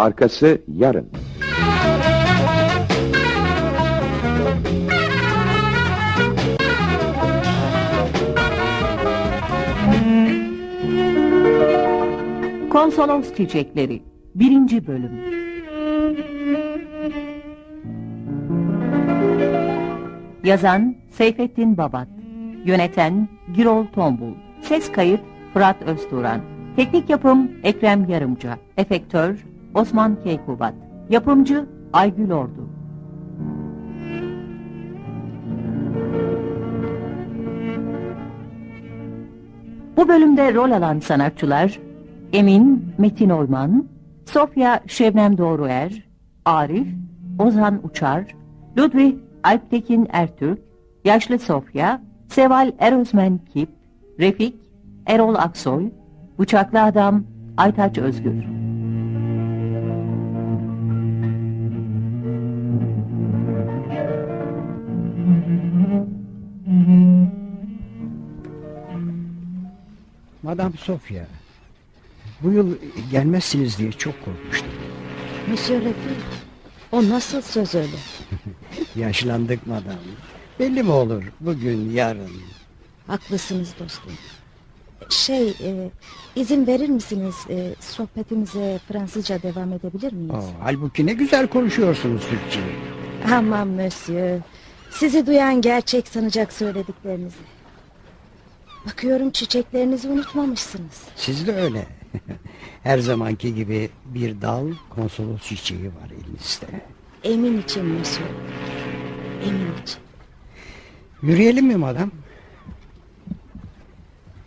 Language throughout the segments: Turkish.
Arkası yarın. Konsolos Çiçekleri 1. Bölüm Yazan Seyfettin Babat Yöneten Girol Tombul Ses kayıt Fırat Özturan Teknik yapım Ekrem Yarımca Efektör Osman Keykubat Yapımcı Aygül Ordu Bu bölümde rol alan sanatçılar Emin Metin Oyman, Sofya Şebnem Doğruer, Arif Ozan Uçar, Ludwig Alptekin Ertürk, Yaşlı Sofya, Seval Erözmen Kip, Refik Erol Aksoy, Bıçaklı Adam Aytaç Özgür. Madame Sofia, bu yıl gelmezsiniz diye çok korkmuştum. Monsieur Lefebvre, o nasıl söz öyle? Yaşlandık madam. Belli mi olur bugün yarın? Haklısınız dostum. Şey, e, izin verir misiniz? E, sohbetimize Fransızca devam edebilir miyiz? Oh, halbuki ne güzel konuşuyorsunuz Türkçe. Aman Monsieur, sizi duyan gerçek sanacak söylediklerinizi. Bakıyorum çiçeklerinizi unutmamışsınız. Siz de öyle. Her zamanki gibi bir dal konsolos çiçeği var elinizde. Emin için Monsieur. Emin için. Yürüyelim mi madam?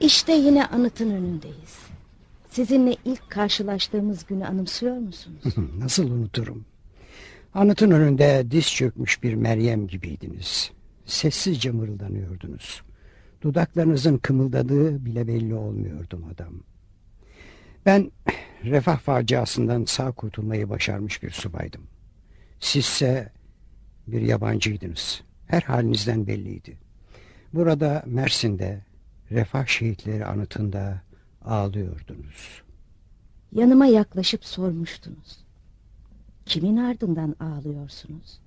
İşte yine anıtın önündeyiz. Sizinle ilk karşılaştığımız günü anımsıyor musunuz? Nasıl unuturum? Anıtın önünde diz çökmüş bir Meryem gibiydiniz. Sessizce mırıldanıyordunuz. Dudaklarınızın kımıldadığı bile belli olmuyordu madam. Ben refah faciasından sağ kurtulmayı başarmış bir subaydım. Sizse bir yabancıydınız. Her halinizden belliydi. Burada Mersin'de refah şehitleri anıtında ağlıyordunuz. Yanıma yaklaşıp sormuştunuz. Kimin ardından ağlıyorsunuz?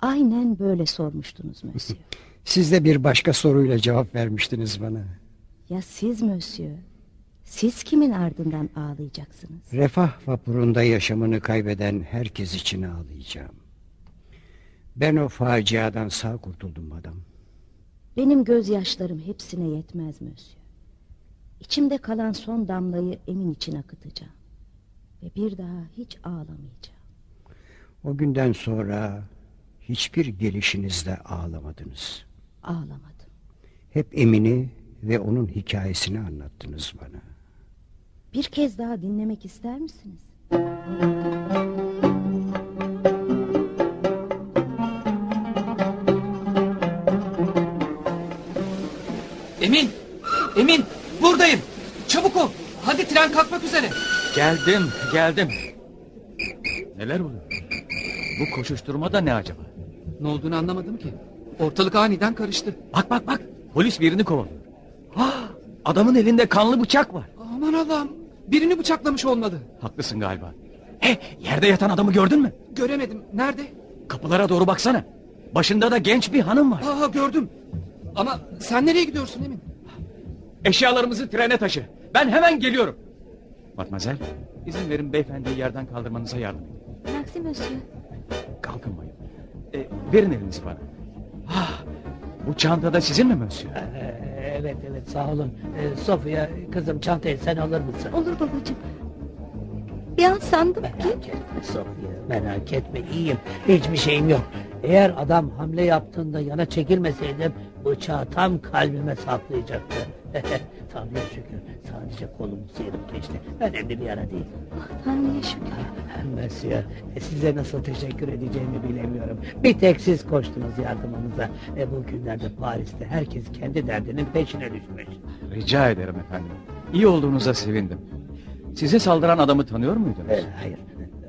Aynen böyle sormuştunuz Monsieur. Siz de bir başka soruyla cevap vermiştiniz bana. ya siz Monsieur? Siz kimin ardından ağlayacaksınız? Refah vapurunda yaşamını kaybeden herkes için ağlayacağım. Ben o faciadan sağ kurtuldum madam. Benim gözyaşlarım hepsine yetmez Monsieur. İçimde kalan son damlayı Emin için akıtacağım. Ve bir daha hiç ağlamayacağım. O günden sonra hiçbir gelişinizde ağlamadınız. Ağlamadım. Hep Emin'i ve onun hikayesini anlattınız bana. Bir kez daha dinlemek ister misiniz? Emin! Emin! Buradayım! Çabuk ol! Hadi tren kalkmak üzere! Geldim, geldim. Neler oluyor? Bu koşuşturma da ne acaba? Ne olduğunu anlamadım ki. Ortalık aniden karıştı. Bak bak bak, polis birini kovalıyor. Ah, adamın elinde kanlı bıçak var. Aman Allah'ım! Birini bıçaklamış olmalı. Haklısın galiba. He, yerde yatan adamı gördün mü? Göremedim. Nerede? Kapılara doğru baksana. Başında da genç bir hanım var. Aa gördüm. Ama sen nereye gidiyorsun Emin? Eşyalarımızı trene taşı. Ben hemen geliyorum. Matmazel, izin verin beyefendiyi yerden kaldırmanıza yardım edin. Merci Monsieur. Kalkın bayım. E, verin elinizi bana. Ah, bu çanta da sizin mi Mösyö? Ee, Evet evet sağ olun. Ee, Sofya kızım çantayı sen alır mısın? Olur babacığım. Bir an sandım ki... Merak etme Sofya merak etme iyiyim. Hiçbir şeyim yok. Eğer adam hamle yaptığında yana çekilmeseydim bıçağı tam kalbime saplayacaktı. Tanrı'ya şükür sadece kolum sıyırıp geçti. Önemli bir yara değil. Tanrı'ya şükür. Monsieur, e, size nasıl teşekkür edeceğimi bilemiyorum. Bir tek siz koştunuz yardımımıza. E, bu günlerde Paris'te herkes kendi derdinin peşine düşmüş. Rica ederim efendim. İyi olduğunuza sevindim. Size saldıran adamı tanıyor muydunuz? E, hayır,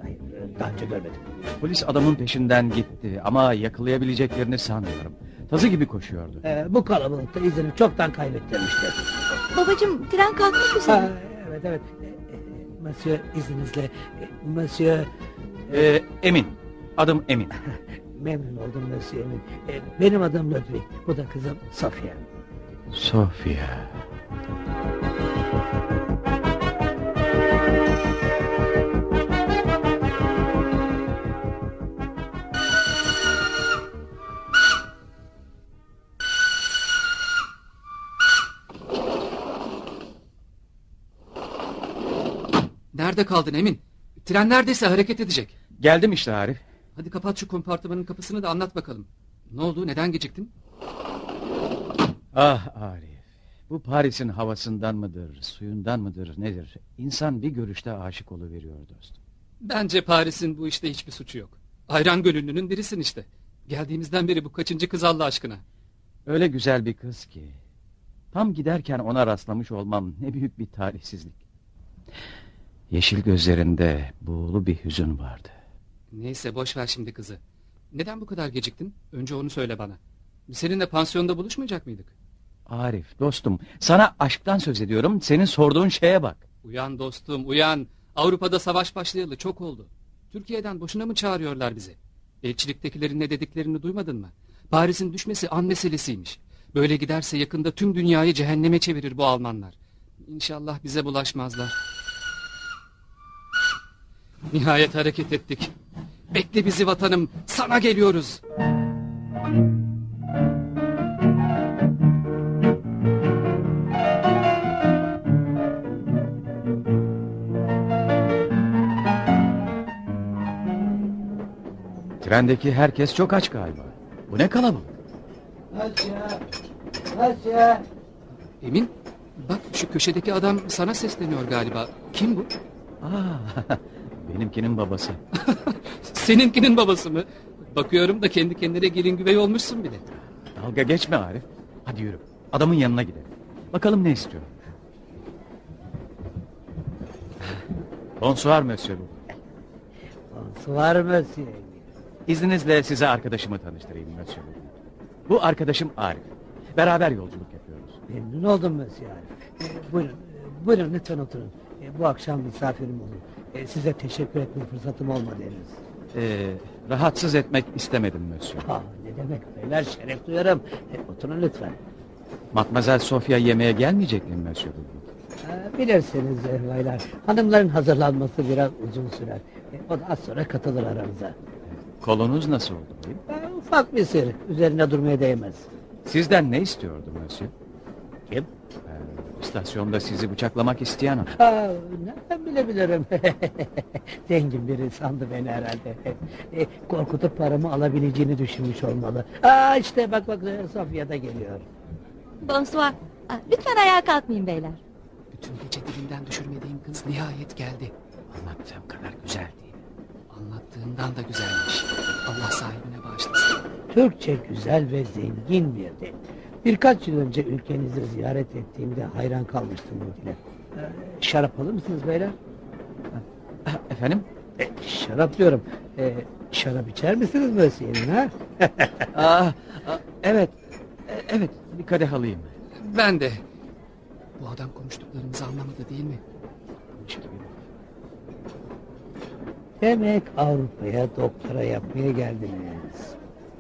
hayır, e, daha önce görmedim. Polis adamın peşinden gitti ama yakalayabileceklerini sanmıyorum. Tazı gibi koşuyordu. E, bu kalabalıkta izini çoktan kaybettirmiştir. Babacığım tren kalkmak üzere. Ha, evet evet. Monsieur izninizle. Monsieur Ee, Emin. Adım Emin. memnun oldum Monsieur Emin. E, benim adım Ludwig. Bu da kızım Sofia. Sofia. Nerede kaldın Emin? Tren neredeyse hareket edecek. Geldim işte Arif. Hadi kapat şu kompartımanın kapısını da anlat bakalım. Ne oldu? Neden geciktin? Ah Arif. Bu Paris'in havasından mıdır, suyundan mıdır, nedir? İnsan bir görüşte aşık oluveriyor dostum. Bence Paris'in bu işte hiçbir suçu yok. Ayran gölününün birisin işte. Geldiğimizden beri bu kaçıncı kız Allah aşkına. Öyle güzel bir kız ki. Tam giderken ona rastlamış olmam ne büyük bir talihsizlik. Yeşil gözlerinde buğulu bir hüzün vardı. Neyse boş ver şimdi kızı. Neden bu kadar geciktin? Önce onu söyle bana. Seninle pansiyonda buluşmayacak mıydık? Arif dostum sana aşktan söz ediyorum senin sorduğun şeye bak. Uyan dostum uyan. Avrupa'da savaş başlayalı çok oldu. Türkiye'den boşuna mı çağırıyorlar bizi? Elçiliktekilerin ne dediklerini duymadın mı? Paris'in düşmesi an meselesiymiş. Böyle giderse yakında tüm dünyayı cehenneme çevirir bu Almanlar. İnşallah bize bulaşmazlar. Nihayet hareket ettik. Bekle bizi vatanım. Sana geliyoruz. Trendeki herkes çok aç galiba. Bu ne kalabalık. Asya! Asya! Emin bak şu köşedeki adam sana sesleniyor galiba. Kim bu? Aa, benimkinin babası. Seninkinin babası mı? Bakıyorum da kendi kendine gelin güvey olmuşsun bile. Dalga geçme Arif. Hadi yürü. Adamın yanına gidelim. Bakalım ne istiyor. Bonsoir monsieur. Bonsoir Monsieur. İzninizle size arkadaşımı tanıştırayım monsieur. Bu arkadaşım Arif. Beraber yolculuk yapıyoruz. Memnun oldum Monsieur Arif. E, buyurun, buyurun lütfen oturun. E, bu akşam misafirim olun. E, size teşekkür etme fırsatım olmadı henüz. Ee, rahatsız etmek istemedim monsieur. Ha, ne demek beyler şeref duyarım. E, oturun lütfen. Matmazel Sofia yemeğe gelmeyecek mi monsieur? E, bilirsiniz e, baylar, hanımların hazırlanması biraz uzun sürer. E, o da az sonra katılır aramıza. Kolunuz nasıl oldu? beyim? E, ufak bir sır, üzerine durmaya değmez. Sizden ne istiyordu monsieur? Kim? Ee, istasyonda sizi bıçaklamak isteyen adam. Ha, nereden bilebilirim? Zengin biri sandı beni herhalde. E, korkutup paramı alabileceğini düşünmüş olmalı. Aa işte bak bak Sofya da geliyor. Bonsoir. Aa, Lütfen ayağa kalkmayın beyler. Bütün gece dilinden düşürmediğim kız nihayet geldi. Anlattığım kadar güzel değil. Anlattığından da güzelmiş. Allah sahibine bağışlasın. Türkçe güzel ve zengin bir dil. Birkaç yıl önce ülkenizi ziyaret ettiğimde hayran kalmıştım bu dile. Ee, şarap alır mısınız beyler? Ah, Efendim? E, şarap diyorum. E, şarap içer misiniz Mösyö'nün ha? Aa, aa, evet. E, Evet, bir kadeh alayım. Ben de. Bu adam konuştuklarımızı anlamadı değil mi? Demek Avrupa'ya doktora yapmaya geldiniz.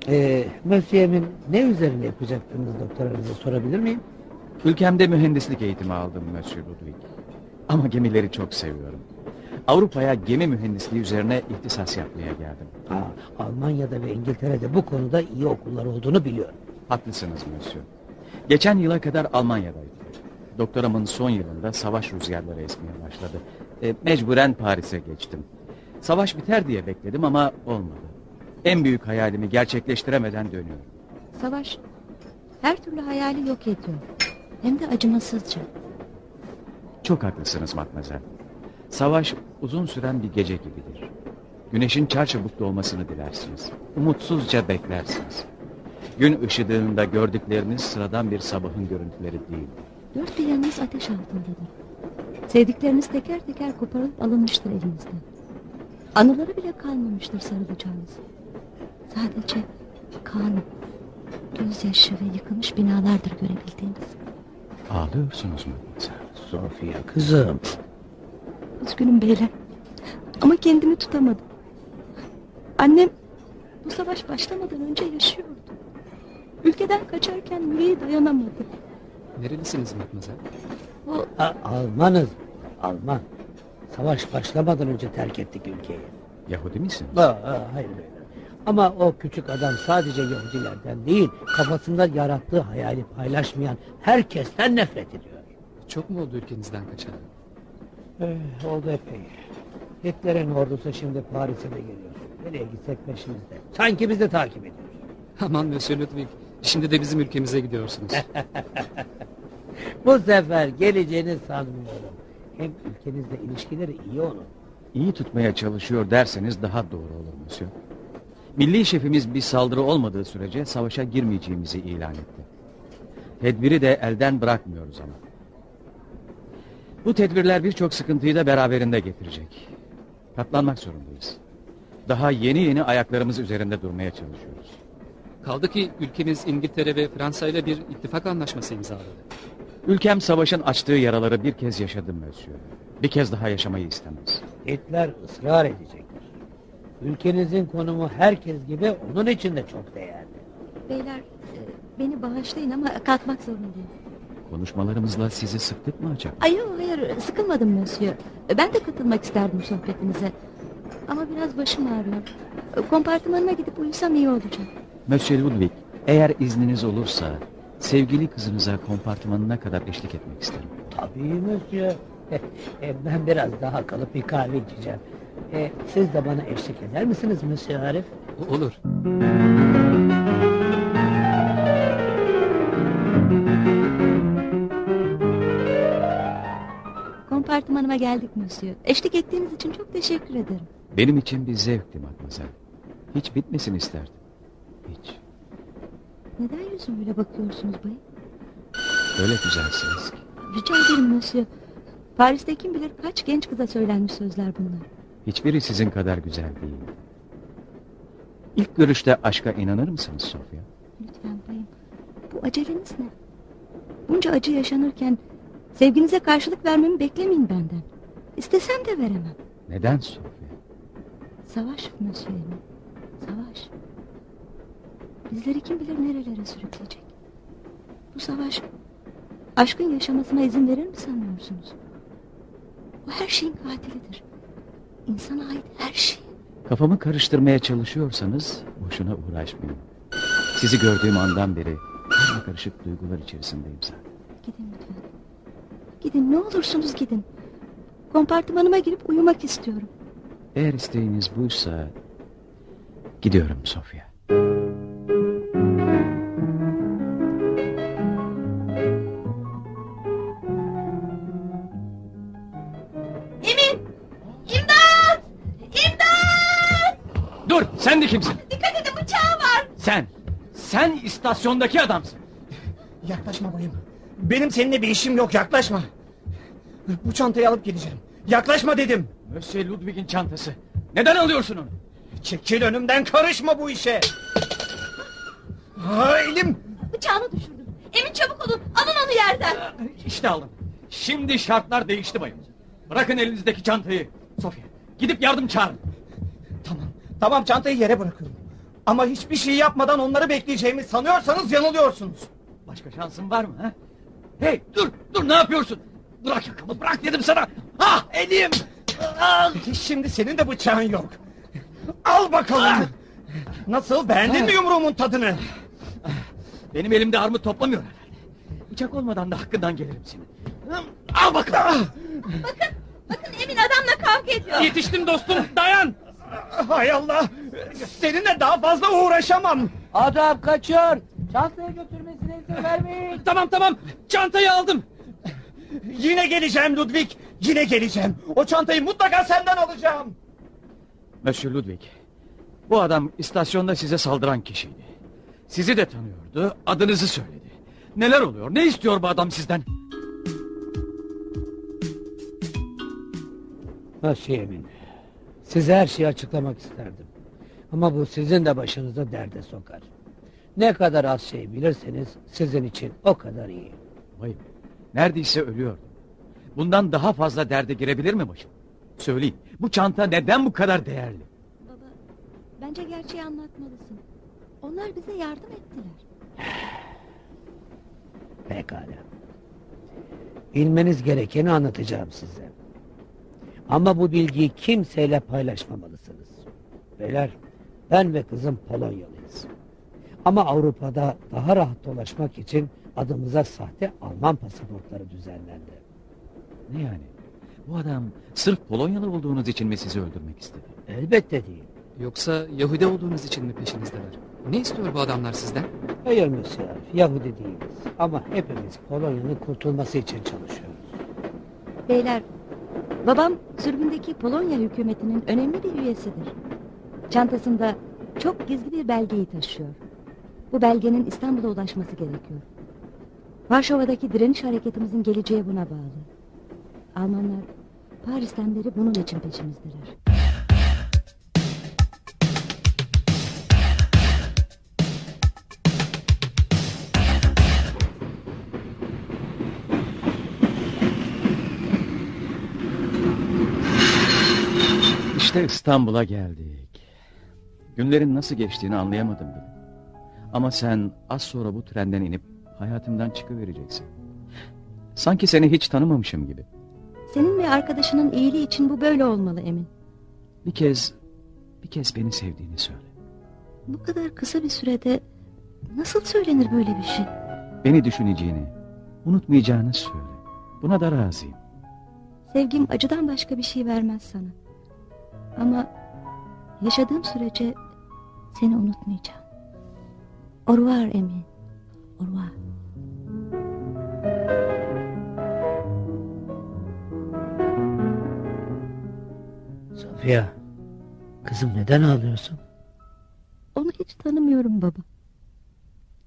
Ee, Mösyö'min ne üzerine yapacaktınız doktoranızı sorabilir miyim? Ülkemde mühendislik eğitimi aldım Monsieur Ludwig. Ama gemileri çok seviyorum. Avrupa'ya gemi mühendisliği üzerine ihtisas yapmaya geldim. Ha, Almanya'da ve İngiltere'de bu konuda iyi okullar olduğunu biliyorum. Haklısınız Monsieur. Geçen yıla kadar Almanya'daydım. Doktoramın son yılında savaş rüzgarları esmeye başladı. E, mecburen Paris'e geçtim. Savaş biter diye bekledim ama olmadı. En büyük hayalimi gerçekleştiremeden dönüyorum. Savaş her türlü hayali yok ediyor. Hem de acımasızca. Çok haklısınız Matmazel. Savaş uzun süren bir gece gibidir. Güneşin çarçabuk doğmasını dilersiniz. Umutsuzca beklersiniz. Gün ışıdığında gördükleriniz sıradan bir sabahın görüntüleri değil. Dört bir yanınız ateş altındadır. Sevdikleriniz teker teker koparılıp alınmıştır elinizden. Anıları bile kalmamıştır sarılacağınız. Sadece kan, gözyaşı ve yıkılmış binalardır görebildiğiniz. Ağlıyorsunuz Matmazel. Sofya kızım. Üzgünüm beyler. Ama kendimi tutamadım. Annem bu savaş başlamadan önce yaşıyordu. Ülkeden kaçarken yüreği dayanamadı. Nerelisiniz Matmazel? O Ha, Almanız. Alman. Savaş başlamadan önce terk ettik ülkeyi. Yahudi misin? Ha, ha, hayır beyler. Ama o küçük adam sadece Yahudilerden değil, kafasında yarattığı hayali paylaşmayan herkesten nefret ediyor. Çok mu oldu ülkenizden kaçalı? Eh, oldu epey. Hitler'in ordusu şimdi Paris'e de geliyor. Nereye gitsek peşimizde. Sanki bizi takip ediyor. Aman Monsieur Ludwig. Şimdi de bizim ülkemize gidiyorsunuz. Bu sefer geleceğini sanmıyorum. Hem ülkenizle ilişkileri iyi onun. İyi tutmaya çalışıyor derseniz daha doğru olur Monsieur. Milli şefimiz bir saldırı olmadığı sürece savaşa girmeyeceğimizi ilan etti. Tedbiri de elden bırakmıyoruz ama. Bu tedbirler birçok sıkıntıyı da beraberinde getirecek. Katlanmak zorundayız. Daha yeni yeni ayaklarımız üzerinde durmaya çalışıyoruz. Kaldı ki ülkeniz İngiltere ve Fransa ile bir ittifak anlaşması imzaladı. Ülkem savaşın açtığı yaraları bir kez yaşadım Monsieur. Bir kez daha yaşamayı istemez. Hitler ısrar edecektir. Ülkenizin konumu herkes gibi onun için de çok değerli. beyler beni bağışlayın ama kalkmak zorundayım. Konuşmalarımızla sizi sıktık mı acaba? Ay yok, hayır sıkılmadım Monsieur. Ben de katılmak isterdim sohbetinize. Ama biraz başım ağrıyor. Kompartımanıma gidip uyusam iyi olacak. Monsieur Ludwig, eğer izniniz olursa sevgili kızınıza kompartımanına kadar eşlik etmek isterim. Tabii Monsieur. Ben biraz daha kalıp bir kahve içeceğim. E, siz de bana eşlik eder misiniz Monsieur Arif? Olur. Kompartımanıma geldik Monsieur. Eşlik ettiğiniz için çok teşekkür ederim. Benim için bir zevkti matmazel. Hiç bitmesin isterdim. Hiç. Neden yüzüme öyle bakıyorsunuz bayım? Öyle güzelsiniz ki. Rica ederim Monsieur. Paris'te kim bilir kaç genç kıza söylenmiş sözler bunlar. Hiçbiri sizin kadar güzel değil. İlk görüşte aşka inanır mısınız Sofya? Lütfen bayım. Bu aceleniz ne? Bunca acı yaşanırken sevginize karşılık vermemi beklemeyin benden. İstesem de veremem. Neden Sofya? Savaş Emin. Savaş. Bizleri kim bilir nerelere sürükleyecek. Bu savaş aşkın yaşamasına izin verir mi sanıyorsunuz? O her şeyin katilidir. İnsana ait her şey. Kafamı karıştırmaya çalışıyorsanız boşuna uğraşmayın. Sizi gördüğüm andan beri karma karışık duygular içerisindeyim zaten. Gidin lütfen. Gidin ne olursunuz gidin. Kompartımanıma girip uyumak istiyorum. Eğer isteğiniz buysa gidiyorum Sofya. Sen de kimsin? Dikkat edin bıçağı var. Sen. Sen istasyondaki adamsın. Yaklaşma bayım. Benim seninle bir işim yok yaklaşma. Bu çantayı alıp gideceğim. Yaklaşma dedim. Monsieur Ludwig'in çantası. Neden alıyorsun onu? Çekil önümden karışma bu işe. Ha, elim. Bıçağını düşürdüm. Emin çabuk olun. Alın onu yerden. İşte aldım. Şimdi şartlar değişti bayım. Bırakın elinizdeki çantayı. Sofya gidip yardım çağırın. Tamam. Çantayı yere bırakıyorum. Ama hiçbir şey yapmadan onları bekleyeceğimi sanıyorsanız yanılıyorsunuz. Başka şansın var mı? Ha? Hey dur dur ne yapıyorsun? Bırak yakamı bırak dedim sana. Ah elim. Ah! Şimdi senin de bıçağın yok. Al bakalım. Nasıl beğendin mi yumruğumun tadını? Benim elimde armut toplamıyor herhalde. Bıçak olmadan da hakkından gelirim senin. Al bakalım. Bakın Emin adamla kavga ediyor. Yetiştim dostum dayan. Hay Allah. Seninle daha fazla uğraşamam. Adam kaçıyor. Çantaya götürmesine izin vermeyin. Tamam tamam çantayı aldım. Yine geleceğim Ludwig. Yine geleceğim. O çantayı mutlaka senden alacağım. Monsieur Ludwig. Bu adam istasyonda size saldıran kişiydi. Sizi de tanıyordu. Adınızı söyledi. Neler oluyor? Ne istiyor bu adam sizden? Nasıl emin? Size her şeyi açıklamak isterdim. Ama bu sizin de başınıza derde sokar. Ne kadar az şey bilirseniz sizin için o kadar iyi. Vay be. Neredeyse ölüyordum. Bundan daha fazla derde girebilir mi başım? Söyleyin bu çanta neden bu kadar değerli? Baba, bence gerçeği anlatmalısın. Onlar bize yardım ettiler. Pekala. Bilmeniz gerekeni anlatacağım size. Ama bu bilgiyi kimseyle paylaşmamalısınız. Beyler, ben ve kızım Polonyalıyız. Ama Avrupa'da daha rahat dolaşmak için adımıza sahte Alman pasaportları düzenlendi. Ne yani? Bu adam sırf Polonyalı olduğunuz için mi sizi öldürmek istedi? Elbette değil. Yoksa Yahudi olduğunuz için mi peşinizdeler? Ne istiyor bu adamlar sizden? Hayır Monsieur, Yahudi değiliz. Ama hepimiz Polonya'nın kurtulması için çalışıyoruz. Beyler, babam sürgündeki Polonya hükümetinin önemli bir üyesidir. Çantasında çok gizli bir belgeyi taşıyor. Bu belgenin İstanbul'a ulaşması gerekiyor. Varşova'daki direniş hareketimizin geleceği buna bağlı. Almanlar Paris'ten beri bunun için peşimizdeler. İşte İstanbul'a geldik. Günlerin nasıl geçtiğini anlayamadım bile. Ama sen az sonra bu trenden inip hayatımdan çıkıvereceksin. Sanki seni hiç tanımamışım gibi. Senin ve arkadaşının iyiliği için bu böyle olmalı Emin. Bir kez, bir kez beni sevdiğini söyle. Bu kadar kısa bir sürede nasıl söylenir böyle bir şey? Beni düşüneceğini, unutmayacağını söyle. Buna da razıyım. Sevgim acıdan başka bir şey vermez sana. Ama yaşadığım sürece seni unutmayacağım. Revoir Emin. Revoir. Sofia, kızım neden ağlıyorsun? Onu hiç tanımıyorum baba.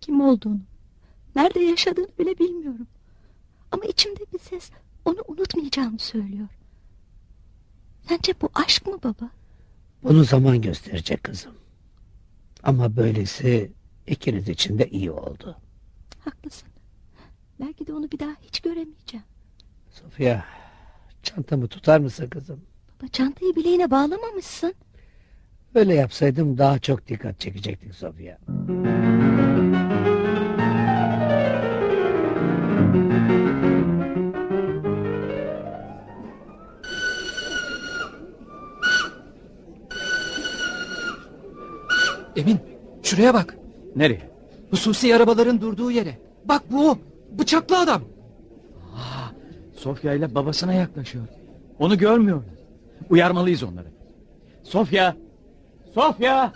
Kim olduğunu, nerede yaşadığını bile bilmiyorum. Ama içimde bir ses onu unutmayacağımı söylüyor. Sence bu aşk mı baba? Bunu zaman gösterecek kızım. Ama böylesi ikiniz için de iyi oldu. Haklısın. Belki de onu bir daha hiç göremeyeceğim. Sofia, çantamı tutar mısın kızım? Baba çantayı bileğine bağlamamışsın. Öyle yapsaydım daha çok dikkat çekecektik Sofia. Emin, şuraya bak. Nereye? Hususi arabaların durduğu yere. Bak bu o. Bıçaklı adam. Sofya ile babasına yaklaşıyor. Onu görmüyorlar. Uyarmalıyız onları. Sofya! Sofya!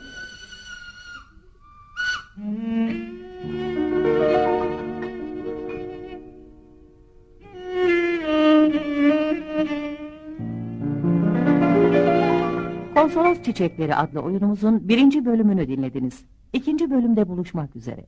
Konsolos Çiçekleri adlı oyunumuzun birinci bölümünü dinlediniz. İkinci bölümde buluşmak üzere.